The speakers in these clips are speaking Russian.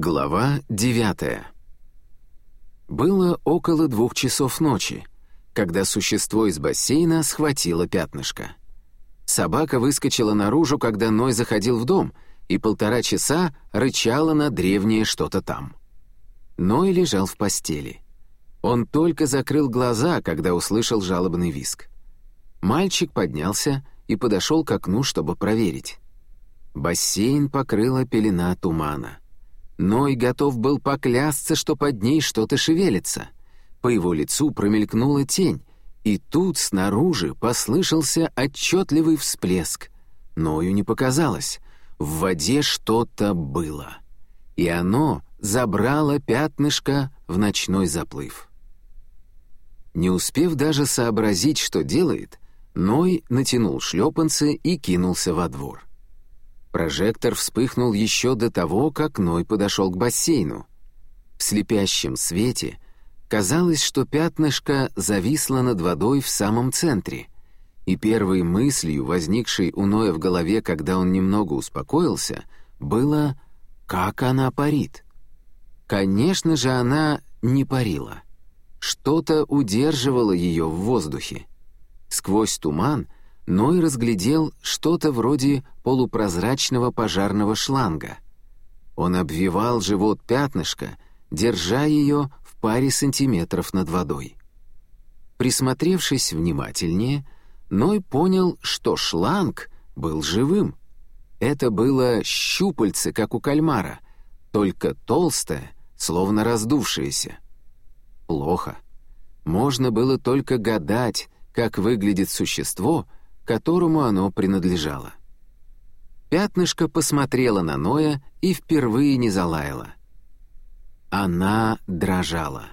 Глава девятая. Было около двух часов ночи, когда существо из бассейна схватило пятнышко. Собака выскочила наружу, когда Ной заходил в дом, и полтора часа рычала на древнее что-то там. Ной лежал в постели. Он только закрыл глаза, когда услышал жалобный виск. Мальчик поднялся и подошел к окну, чтобы проверить. Бассейн покрыла пелена тумана — Ной готов был поклясться, что под ней что-то шевелится. По его лицу промелькнула тень, и тут снаружи послышался отчетливый всплеск. Ною не показалось. В воде что-то было. И оно забрало пятнышко в ночной заплыв. Не успев даже сообразить, что делает, Ной натянул шлепанцы и кинулся во двор. Прожектор вспыхнул еще до того, как Ной подошел к бассейну. В слепящем свете казалось, что пятнышко зависло над водой в самом центре, и первой мыслью, возникшей у Ноя в голове, когда он немного успокоился, было «как она парит?». Конечно же, она не парила. Что-то удерживало ее в воздухе. Сквозь туман — Ной разглядел что-то вроде полупрозрачного пожарного шланга. Он обвивал живот пятнышка, держа ее в паре сантиметров над водой. Присмотревшись внимательнее, Ной понял, что шланг был живым. Это было щупальце, как у кальмара, только толстое, словно раздувшееся. Плохо. Можно было только гадать, как выглядит существо — которому оно принадлежало. Пятнышко посмотрела на Ноя и впервые не залаяла. Она дрожала.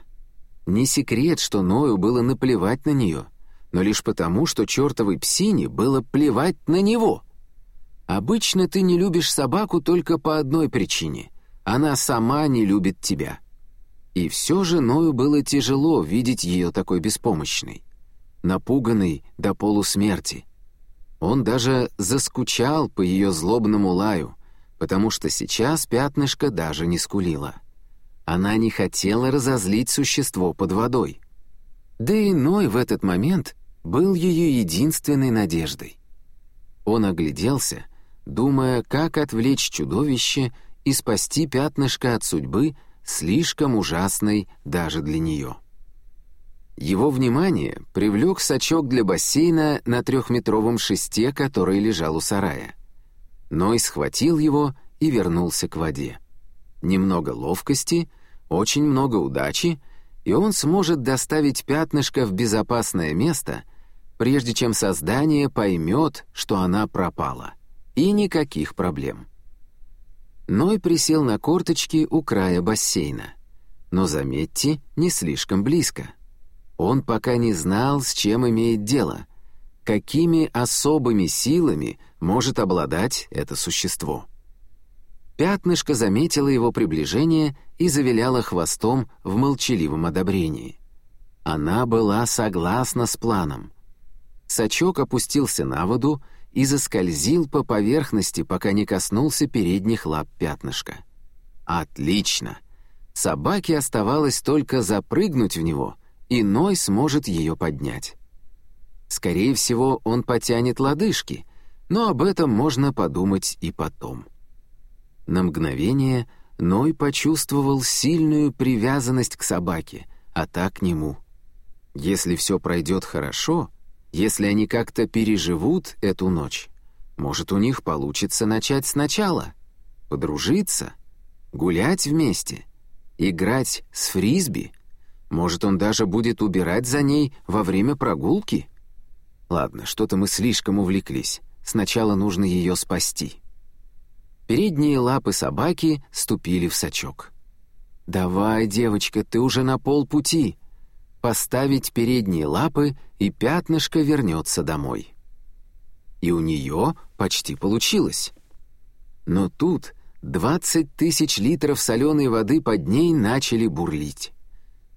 Не секрет, что Ною было наплевать на нее, но лишь потому, что чертовой псине было плевать на него. Обычно ты не любишь собаку только по одной причине — она сама не любит тебя. И все же Ною было тяжело видеть ее такой беспомощной, напуганной до полусмерти — он даже заскучал по ее злобному лаю, потому что сейчас пятнышко даже не скулило. Она не хотела разозлить существо под водой. Да и Ной в этот момент был ее единственной надеждой. Он огляделся, думая, как отвлечь чудовище и спасти пятнышко от судьбы, слишком ужасной даже для нее. Его внимание привлек сачок для бассейна на трехметровом шесте, который лежал у сарая. Ной схватил его и вернулся к воде. Немного ловкости, очень много удачи, и он сможет доставить пятнышко в безопасное место, прежде чем создание поймет, что она пропала. И никаких проблем. Ной присел на корточки у края бассейна. Но, заметьте, не слишком близко — он пока не знал, с чем имеет дело, какими особыми силами может обладать это существо. Пятнышко заметило его приближение и завиляло хвостом в молчаливом одобрении. Она была согласна с планом. Сачок опустился на воду и заскользил по поверхности, пока не коснулся передних лап пятнышка. Отлично! Собаке оставалось только запрыгнуть в него — и Ной сможет ее поднять. Скорее всего, он потянет лодыжки, но об этом можно подумать и потом. На мгновение Ной почувствовал сильную привязанность к собаке, а так к нему. Если все пройдет хорошо, если они как-то переживут эту ночь, может, у них получится начать сначала, подружиться, гулять вместе, играть с фрисби — может, он даже будет убирать за ней во время прогулки? Ладно, что-то мы слишком увлеклись. Сначала нужно ее спасти. Передние лапы собаки ступили в сачок. «Давай, девочка, ты уже на полпути!» Поставить передние лапы, и пятнышко вернется домой. И у нее почти получилось. Но тут 20 тысяч литров соленой воды под ней начали бурлить.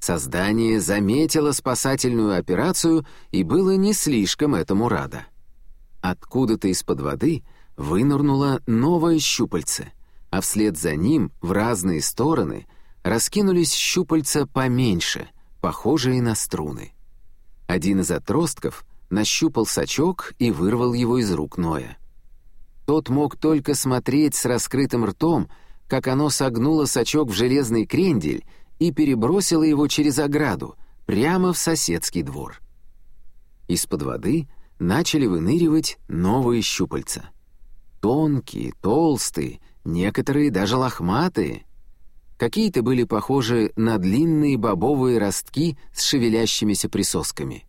Создание заметило спасательную операцию и было не слишком этому радо. Откуда-то из-под воды вынырнуло новое щупальце. а вслед за ним в разные стороны раскинулись щупальца поменьше, похожие на струны. Один из отростков нащупал сачок и вырвал его из рук Ноя. Тот мог только смотреть с раскрытым ртом, как оно согнуло сачок в железный крендель и перебросило его через ограду, прямо в соседский двор. Из-под воды начали выныривать новые щупальца. Тонкие, толстые, некоторые даже лохматые. Какие-то были похожи на длинные бобовые ростки с шевелящимися присосками.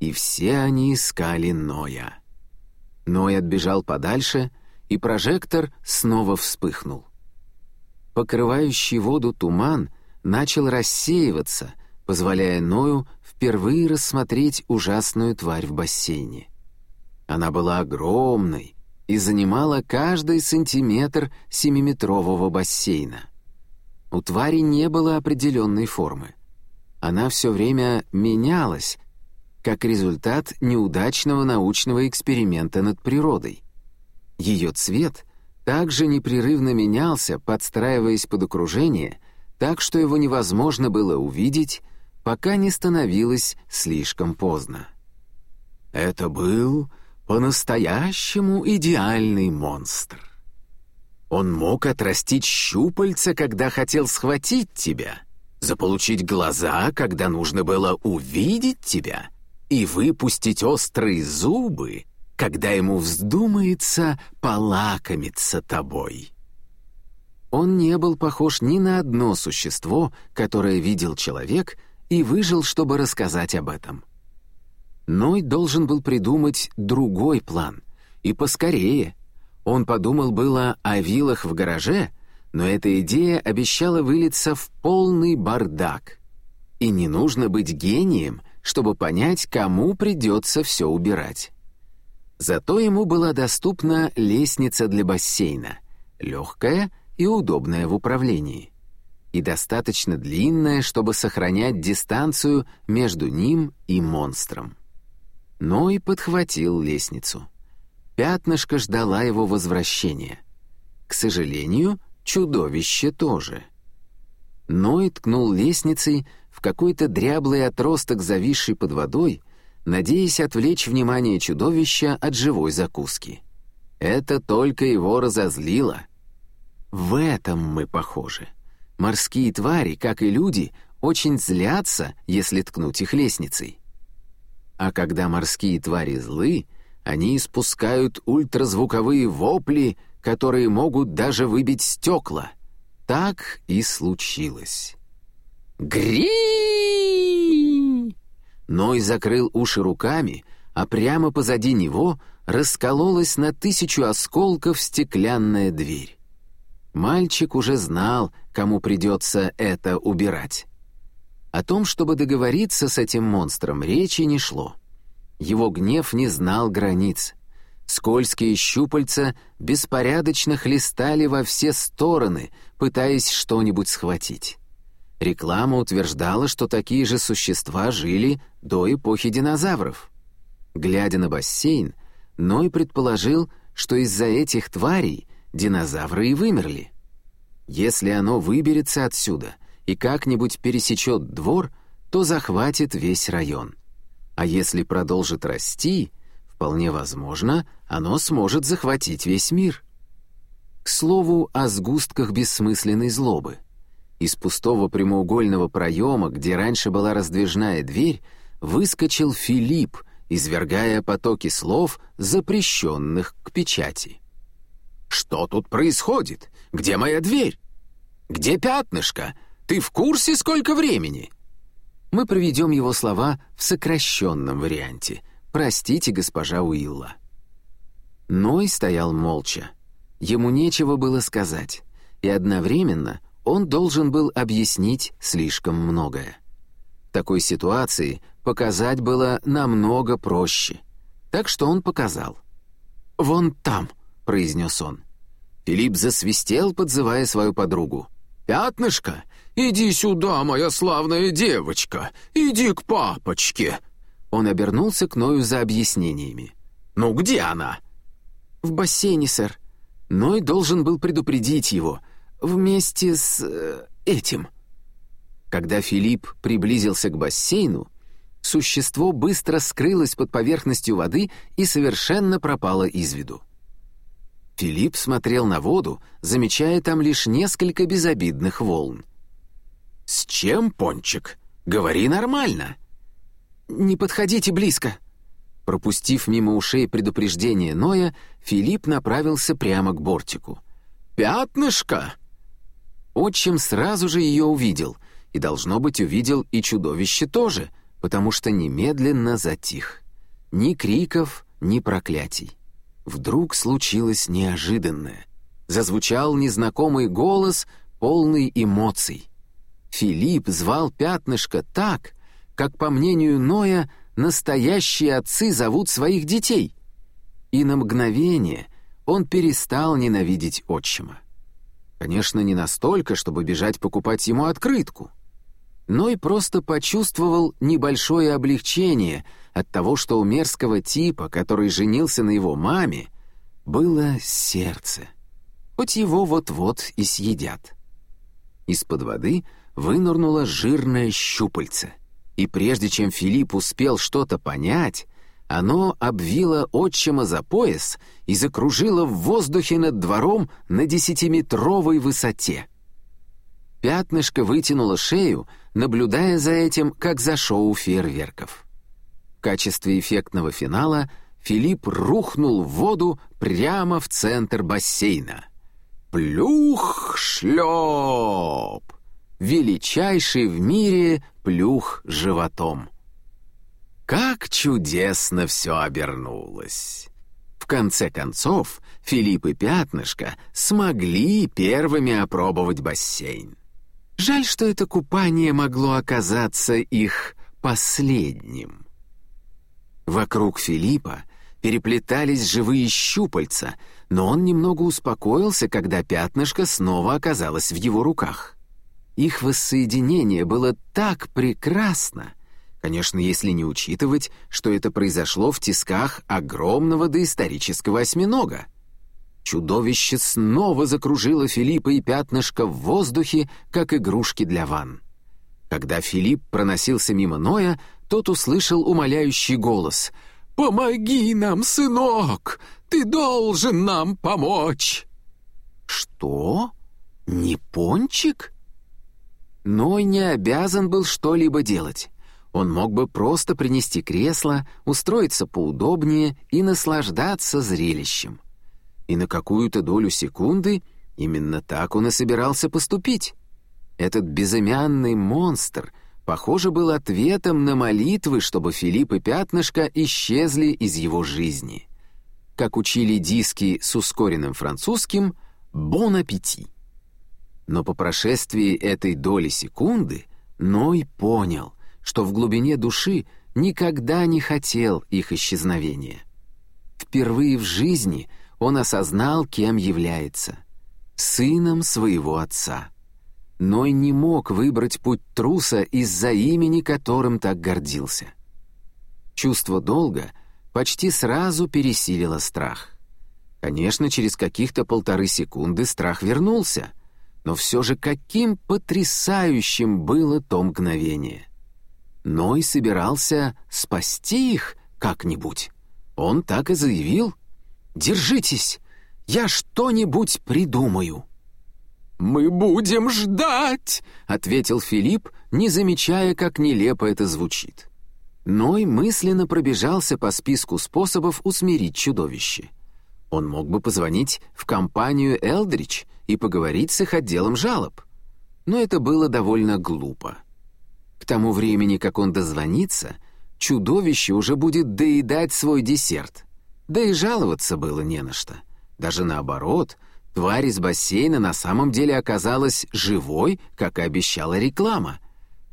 И все они искали Ноя. Ной отбежал подальше, и прожектор снова вспыхнул. Покрывающий воду туман начал рассеиваться, позволяя Ною впервые рассмотреть ужасную тварь в бассейне. Она была огромной и занимала каждый сантиметр семиметрового бассейна. У твари не было определенной формы. Она все время менялась, как результат неудачного научного эксперимента над природой. Ее цвет также непрерывно менялся, подстраиваясь под окружение, так что его невозможно было увидеть, пока не становилось слишком поздно. Это был по-настоящему идеальный монстр. Он мог отрастить щупальца, когда хотел схватить тебя, заполучить глаза, когда нужно было увидеть тебя, и выпустить острые зубы, когда ему вздумается полакомиться тобой. Он не был похож ни на одно существо, которое видел человек и выжил, чтобы рассказать об этом. Ной должен был придумать другой план, и поскорее. Он подумал было о вилах в гараже, но эта идея обещала вылиться в полный бардак. И не нужно быть гением, чтобы понять, кому придется все убирать. Зато ему была доступна лестница для бассейна, легкая и удобная в управлении и достаточно длинная, чтобы сохранять дистанцию между ним и монстром. Ной подхватил лестницу. Пятнышко ждала его возвращения. К сожалению, чудовище тоже. Ной ткнул лестницей в какой-то дряблый отросток, зависший под водой, надеясь отвлечь внимание чудовища от живой закуски. Это только его разозлило. В этом мы похожи. Морские твари, как и люди, очень злятся, если ткнуть их лестницей. А когда морские твари злы, они испускают ультразвуковые вопли, которые могут даже выбить стекла. Так и случилось. «Гри!» Ной закрыл уши руками, а прямо позади него раскололась на тысячу осколков стеклянная дверь. Мальчик уже знал, кому придется это убирать. О том, чтобы договориться с этим монстром, речи не шло. Его гнев не знал границ. Скользкие щупальца беспорядочно хлестали во все стороны, пытаясь что-нибудь схватить. Реклама утверждала, что такие же существа жили до эпохи динозавров. Глядя на бассейн, Ной предположил, что из-за этих тварей динозавры и вымерли. Если оно выберется отсюда и как-нибудь пересечет двор, то захватит весь район. А если продолжит расти, вполне возможно, оно сможет захватить весь мир. К слову о сгустках бессмысленной злобы. Из пустого прямоугольного проема, где раньше была раздвижная дверь, выскочил Филипп, извергая потоки слов, запрещенных к печати. «Что тут происходит? Где моя дверь? Где пятнышко? Ты в курсе, сколько времени?» Мы проведем его слова в сокращенном варианте. «Простите, госпожа Уилла». Ной стоял молча. Ему нечего было сказать, и одновременно он должен был объяснить слишком многое. В такой ситуации показать было намного проще. Так что он показал. «Вон там», произнес он. Филипп засвистел, подзывая свою подругу. «Пятнышко, иди сюда, моя славная девочка, иди к папочке!» Он обернулся к Ною за объяснениями. «Ну где она?» «В бассейне, сэр. Ной должен был предупредить его вместе с э, этим. Когда Филипп приблизился к бассейну, существо быстро скрылось под поверхностью воды и совершенно пропало из виду. Филипп смотрел на воду, замечая там лишь несколько безобидных волн. «С чем, Пончик? Говори нормально!» «Не подходите близко!» Пропустив мимо ушей предупреждение Ноя, Филипп направился прямо к бортику. «Пятнышко!» Отчим сразу же ее увидел, и, должно быть, увидел и чудовище тоже, потому что немедленно затих. Ни криков, ни проклятий. Вдруг случилось неожиданное. Зазвучал незнакомый голос, полный эмоций. Филипп звал пятнышко так, как, по мнению Ноя, настоящие отцы зовут своих детей. И на мгновение он перестал ненавидеть отчима. Конечно, не настолько, чтобы бежать покупать ему открытку. Ной просто почувствовал небольшое облегчение от того, что у мерзкого типа, который женился на его маме, было сердце. Хоть его вот-вот и съедят. Из-под воды вынырнуло жирное щупальце — и прежде чем Филипп успел что-то понять, оно обвило отчима за пояс и закружило в воздухе над двором на десятиметровой высоте. Пятнышко вытянуло шею, наблюдая за этим, как за шоу фейерверков. В качестве эффектного финала Филипп рухнул в воду прямо в центр бассейна. Плюх-шлеп! величайший в мире плюх животом. Как чудесно все обернулось! В конце концов, Филипп и Пятнышко смогли первыми опробовать бассейн. Жаль, что это купание могло оказаться их последним. Вокруг Филиппа переплетались живые щупальца, но он немного успокоился, когда пятнышко снова оказалось в его руках. Их воссоединение было так прекрасно, конечно, если не учитывать, что это произошло в тисках огромного доисторического осьминога. Чудовище снова закружило Филиппа и пятнышко в воздухе, как игрушки для ванн. Когда Филипп проносился мимо Ноя, тот услышал умоляющий голос «Помоги нам, сынок! Ты должен нам помочь!» «Что? Не пончик?» Ной не обязан был что-либо делать. Он мог бы просто принести кресло, устроиться поудобнее и наслаждаться зрелищем. И на какую-то долю секунды именно так он и собирался поступить. Этот безымянный монстр, похоже, был ответом на молитвы, чтобы Филипп и Пятнышко исчезли из его жизни. Как учили диски с ускоренным французским «Бон аппетит». Но по прошествии этой доли секунды Ной понял, что в глубине души никогда не хотел их исчезновения. Впервые в жизни он осознал, кем является — сыном своего отца. Ной не мог выбрать путь труса из-за имени, которым так гордился. Чувство долга почти сразу пересилило страх. Конечно, через каких-то полторы секунды страх вернулся — но все же каким потрясающим было то мгновение. Ной собирался спасти их как-нибудь. Он так и заявил. «Держитесь, я что-нибудь придумаю». «Мы будем ждать!» — ответил Филипп, не замечая, как нелепо это звучит. Ной мысленно пробежался по списку способов усмирить чудовище. Он мог бы позвонить в компанию «Элдрич» и поговорить с их отделом жалоб. Но это было довольно глупо. К тому времени, как он дозвонится, чудовище уже будет доедать свой десерт. Да и жаловаться было не на что. Даже наоборот, тварь из бассейна на самом деле оказалась живой, как и обещала реклама.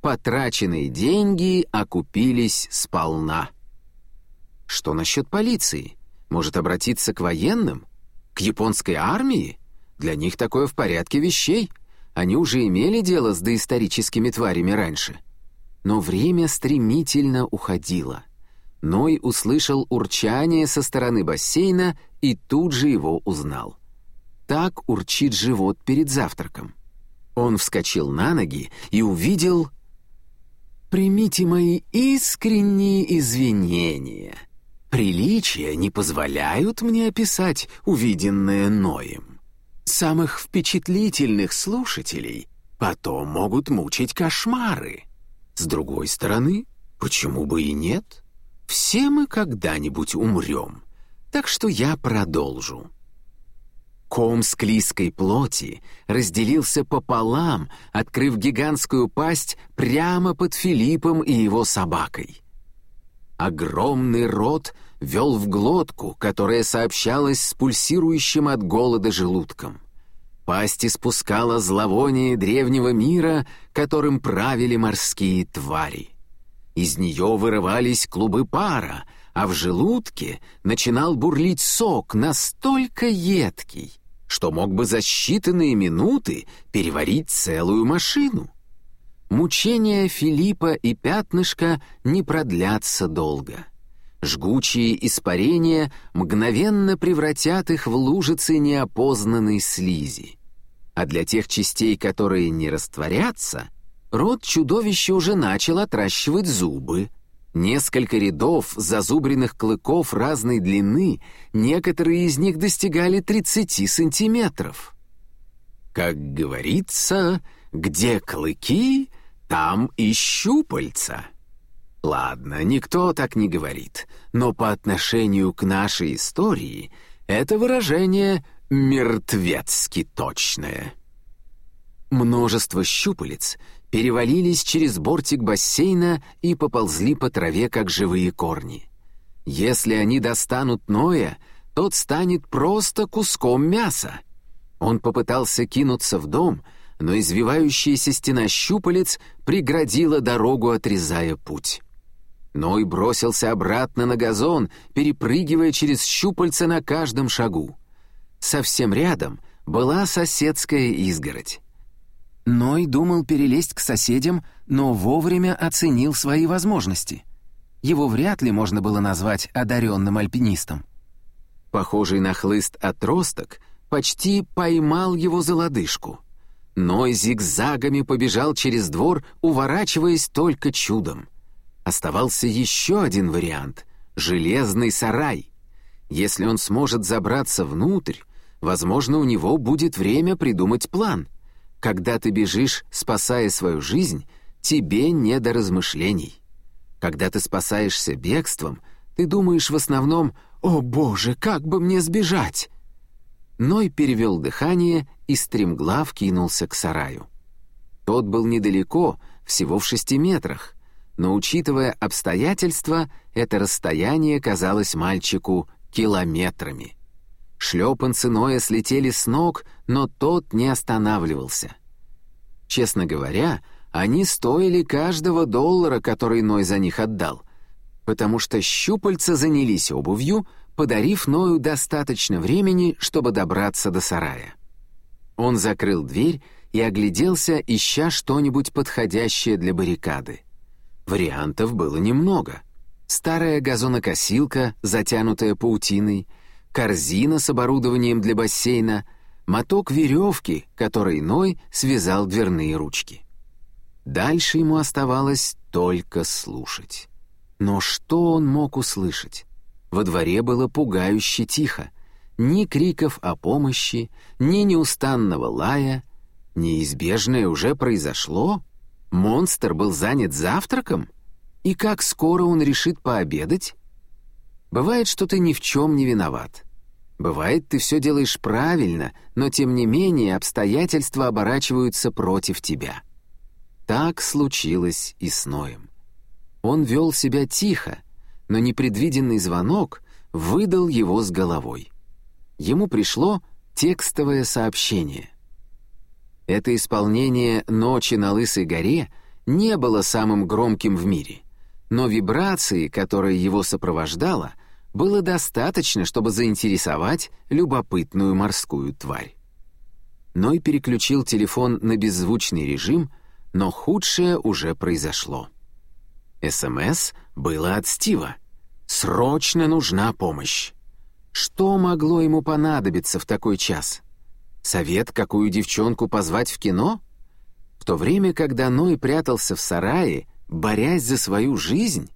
Потраченные деньги окупились сполна. Что насчет полиции? Может обратиться к военным? К японской армии? Для них такое в порядке вещей. Они уже имели дело с доисторическими тварями раньше. Но время стремительно уходило. Ной услышал урчание со стороны бассейна и тут же его узнал. так урчит живот перед завтраком. Он вскочил на ноги и увидел... «Примите мои искренние извинения. Приличия не позволяют мне описать увиденное Ноем. Самых впечатлительных слушателей потом могут мучить кошмары. С другой стороны, почему бы и нет? Все мы когда-нибудь умрем, так что я продолжу. Ком склизкой плоти разделился пополам, открыв гигантскую пасть прямо под Филиппом и его собакой. Огромный рот вел в глотку, которая сообщалась с пульсирующим от голода желудком. Пасть испускала зловоние древнего мира, которым правили морские твари. Из нее вырывались клубы пара, а в желудке начинал бурлить сок настолько едкий, что мог бы за считанные минуты переварить целую машину. Мучения Филиппа и Пятнышка не продлятся долго. Жгучие испарения мгновенно превратят их в лужицы неопознанной слизи. А для тех частей, которые не растворятся, рот чудовища уже начал отращивать зубы. Несколько рядов зазубренных клыков разной длины, некоторые из них достигали 30 сантиметров. Как говорится, где клыки, там и щупальца. Ладно, никто так не говорит, но по отношению к нашей истории это выражение мертвецки точное. Множество щупалец перевалились через бортик бассейна и поползли по траве, как живые корни. Если они достанут Ноя, тот станет просто куском мяса. Он попытался кинуться в дом, но извивающаяся стена щупалец преградила дорогу, отрезая путь. Ной бросился обратно на газон, перепрыгивая через щупальца на каждом шагу. Совсем рядом была соседская изгородь. Ной думал перелезть к соседям, но вовремя оценил свои возможности. Его вряд ли можно было назвать одаренным альпинистом. Похожий на хлыст отросток почти поймал его за лодыжку. Ной зигзагами побежал через двор, уворачиваясь только чудом. Оставался еще один вариант — железный сарай. Если он сможет забраться внутрь, возможно, у него будет время придумать план — когда ты бежишь, спасая свою жизнь, тебе не до размышлений. Когда ты спасаешься бегством, ты думаешь в основном «О боже, как бы мне сбежать?» Ной перевел дыхание и стремглав кинулся к сараю. Тот был недалеко, всего в шести метрах, но, учитывая обстоятельства, это расстояние казалось мальчику километрами. Шлепанцы Ноя слетели с ног, но тот не останавливался. Честно говоря, они стоили каждого доллара, который Ной за них отдал, потому что щупальца занялись обувью, подарив Ною достаточно времени, чтобы добраться до сарая. Он закрыл дверь и огляделся, ища что-нибудь подходящее для баррикады. Вариантов было немного. Старая газонокосилка, затянутая паутиной — корзина с оборудованием для бассейна, моток веревки, которой Ной связал дверные ручки. Дальше ему оставалось только слушать. Но что он мог услышать? Во дворе было пугающе тихо. Ни криков о помощи, ни неустанного лая. Неизбежное уже произошло. Монстр был занят завтраком. И как скоро он решит пообедать? Бывает, что ты ни в чем не виноват. Бывает, ты все делаешь правильно, но тем не менее обстоятельства оборачиваются против тебя. Так случилось и с Ноем. Он вел себя тихо, но непредвиденный звонок выдал его с головой. Ему пришло текстовое сообщение. Это исполнение «Ночи на Лысой горе» не было самым громким в мире, но вибрации, которая его сопровождала — было достаточно, чтобы заинтересовать любопытную морскую тварь. Ной переключил телефон на беззвучный режим, но худшее уже произошло. СМС было от Стива. «Срочно нужна помощь». Что могло ему понадобиться в такой час? Совет, какую девчонку позвать в кино? В то время, когда Ной прятался в сарае, борясь за свою жизнь?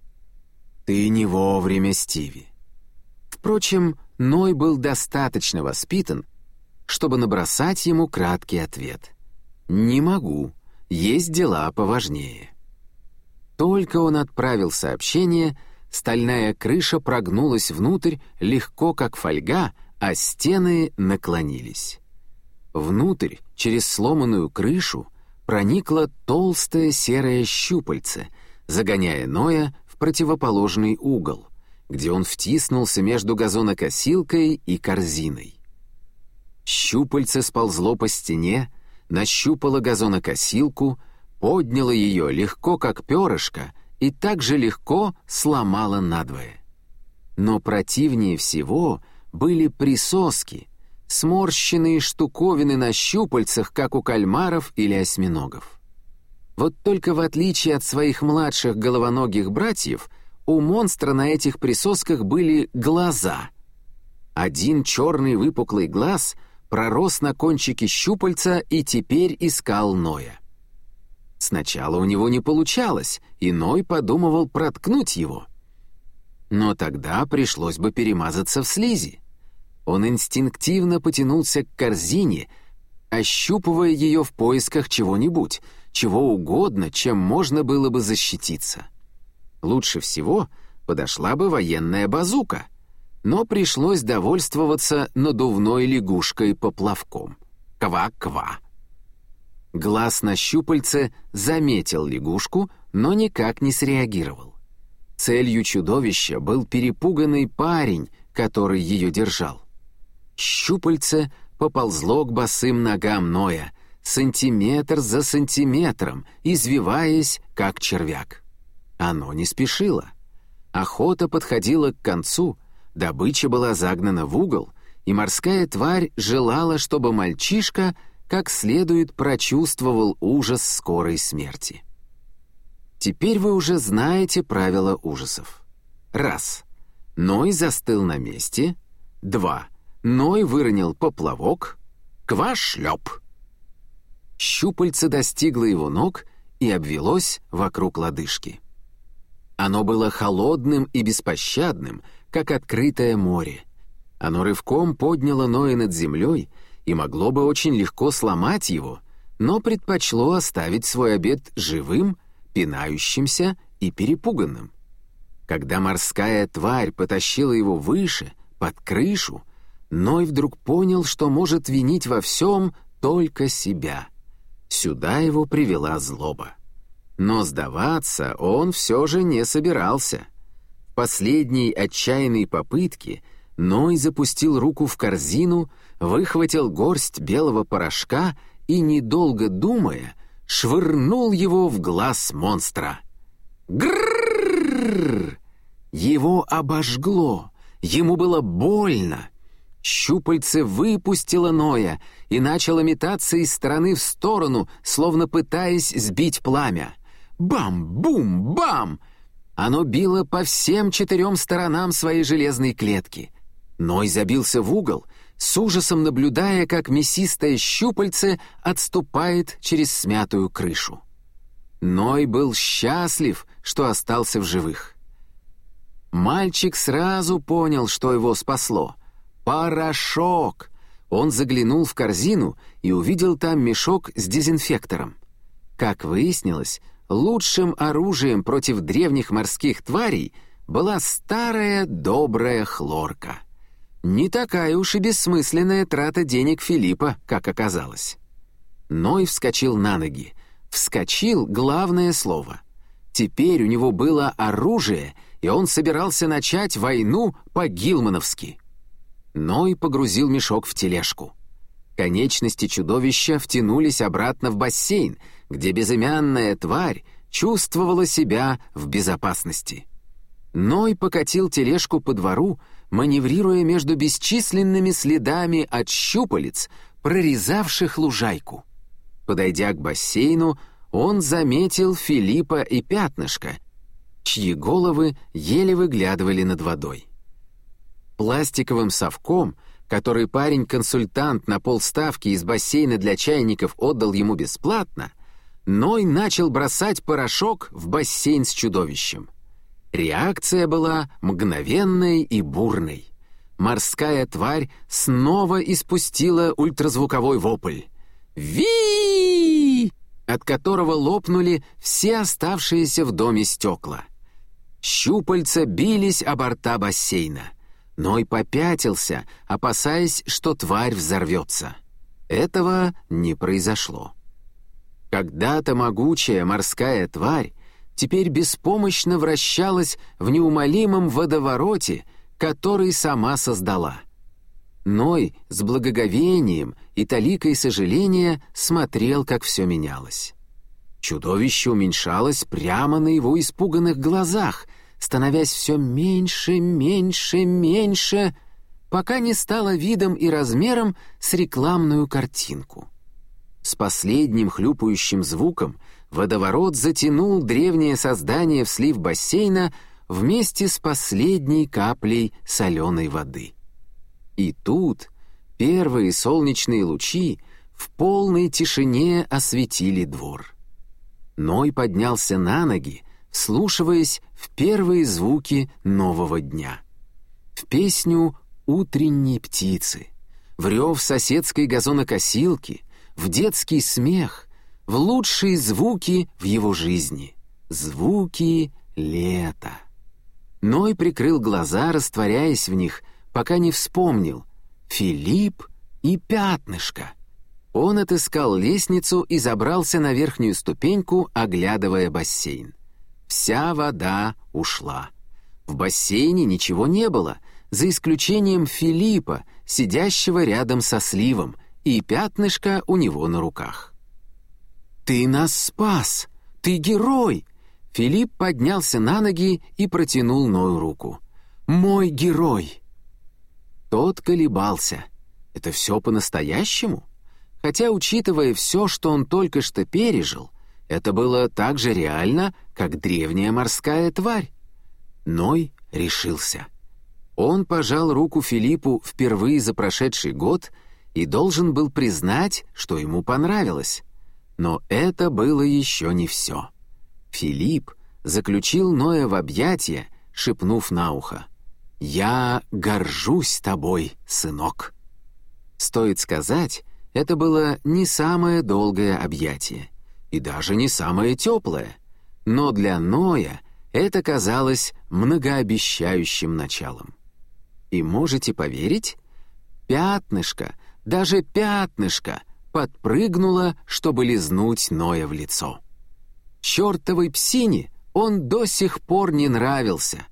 Ты не вовремя, Стиви. Впрочем, Ной был достаточно воспитан, чтобы набросать ему краткий ответ. «Не могу, есть дела поважнее». Только он отправил сообщение, стальная крыша прогнулась внутрь легко, как фольга, а стены наклонились. Внутрь, через сломанную крышу, проникло толстое серое щупальце, загоняя Ноя в противоположный угол, где он втиснулся между газонокосилкой и корзиной. Щупальце сползло по стене, нащупало газонокосилку, подняло ее легко, как перышко, и так же легко сломало надвое. Но противнее всего были присоски, сморщенные штуковины на щупальцах, как у кальмаров или осьминогов. Вот только в отличие от своих младших головоногих братьев, у монстра на этих присосках были глаза. Один черный выпуклый глаз пророс на кончике щупальца и теперь искал Ноя. Сначала у него не получалось, и Ной подумывал проткнуть его. Но тогда пришлось бы перемазаться в слизи. Он инстинктивно потянулся к корзине, ощупывая ее в поисках чего-нибудь, чего угодно, чем можно было бы защититься. Лучше всего подошла бы военная базука, но пришлось довольствоваться надувной лягушкой-поплавком. Ква-ква. Глаз на щупальце заметил лягушку, но никак не среагировал. Целью чудовища был перепуганный парень, который ее держал. Щупальце поползло к босым ногам Ноя, сантиметр за сантиметром, извиваясь, как червяк. Оно не спешило. Охота подходила к концу, добыча была загнана в угол, и морская тварь желала, чтобы мальчишка как следует прочувствовал ужас скорой смерти. Теперь вы уже знаете правила ужасов. Раз. Ной застыл на месте. Два. Ной выронил поплавок. Квашлеп. Щупальце достигло его ног и обвелось вокруг лодыжки. Оно было холодным и беспощадным, как открытое море. Оно рывком подняло Ноя над землей и могло бы очень легко сломать его, но предпочло оставить свой обед живым, пинающимся и перепуганным. Когда морская тварь потащила его выше, под крышу, Ной вдруг понял, что может винить во всем только себя. Сюда его привела злоба. Но сдаваться он все же не собирался. В последней отчаянной попытке Ной запустил руку в корзину, выхватил горсть белого порошка и, недолго думая, швырнул его в глаз монстра. Грррррр! Его обожгло, ему было больно. Щупальце выпустило Ноя и начало метаться из стороны в сторону, словно пытаясь сбить пламя. Бам-бум-бам! Оно било по всем четырем сторонам своей железной клетки. Ной забился в угол, с ужасом наблюдая, как мясистое щупальце отступает через смятую крышу. Ной был счастлив, что остался в живых. Мальчик сразу понял, что его спасло — Порошок! Он заглянул в корзину и увидел там мешок с дезинфектором. Как выяснилось, лучшим оружием против древних морских тварей была старая добрая хлорка. Не такая уж и бессмысленная трата денег Филиппа, как оказалось. Ной вскочил на ноги. Вскочил — главное слово. Теперь у него было оружие, и он собирался начать войну по-гилмановски. Ной погрузил мешок в тележку. Конечности чудовища втянулись обратно в бассейн, где безымянная тварь чувствовала себя в безопасности. Ной покатил тележку по двору, маневрируя между бесчисленными следами от щупалец, прорезавших лужайку. Подойдя к бассейну, он заметил Филиппа и Пятнышко, чьи головы еле выглядывали над водой. Пластиковым совком который парень-консультант на полставки из бассейна для чайников отдал ему бесплатно, Ной начал бросать порошок в бассейн с чудовищем. Реакция была мгновенной и бурной. Морская тварь снова испустила ультразвуковой вопль. ви от которого лопнули все оставшиеся в доме стекла. Щупальца бились о борта бассейна. Ной попятился, опасаясь, что тварь взорвется. Этого не произошло. Когда-то могучая морская тварь теперь беспомощно вращалась в неумолимом водовороте, который сама создала. Ной с благоговением и таликой сожаления смотрел, как все менялось. Чудовище уменьшалось прямо на его испуганных глазах, становясь все меньше, меньше, меньше, пока не стало видом и размером с рекламную картинку. С последним хлюпающим звуком водоворот затянул древнее создание в слив бассейна вместе с последней каплей соленой воды. И тут первые солнечные лучи в полной тишине осветили двор. Ной поднялся на ноги, вслушиваясь в первые звуки нового дня. В песню утренней птицы, в рев соседской газонокосилки — в детский смех, в лучшие звуки в его жизни. Звуки лета. Ной прикрыл глаза, растворяясь в них, пока не вспомнил. Филипп и пятнышко. Он отыскал лестницу и забрался на верхнюю ступеньку, оглядывая бассейн. Вся вода ушла. В бассейне ничего не было, за исключением Филиппа, сидящего рядом со сливом — и пятнышко у него на руках. «Ты нас спас! Ты герой!» Филипп поднялся на ноги и протянул Ною руку. «Мой герой!» Тот колебался. Это все по-настоящему? Хотя, учитывая все, что он только что пережил, это было так же реально, как древняя морская тварь. Ной решился. Он пожал руку Филиппу впервые за прошедший год — и должен был признать, что ему понравилось. Но это было еще не все. Филипп заключил Ноя в объятия, шепнув на ухо. «Я горжусь тобой, сынок». Стоит сказать, это было не самое долгое объятие, и даже не самое теплое, но для Ноя это казалось многообещающим началом. И можете поверить, пятнышко — даже пятнышко подпрыгнуло, чтобы лизнуть Ноя в лицо. Чертовой псине он до сих пор не нравился,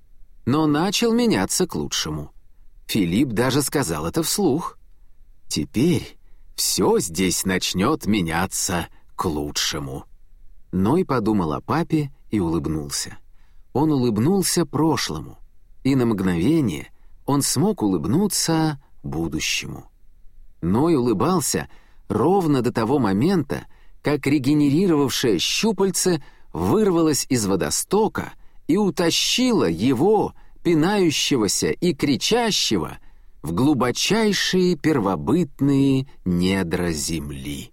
но начал меняться к лучшему. Филипп даже сказал это вслух. «Теперь все здесь начнет меняться к лучшему». Ной подумал о папе и улыбнулся. Он улыбнулся прошлому, и на мгновение он смог улыбнуться будущему. Ной улыбался ровно до того момента, как регенерировавшее щупальце вырвалось из водостока и утащило его, пинающегося и кричащего, в глубочайшие первобытные недра земли.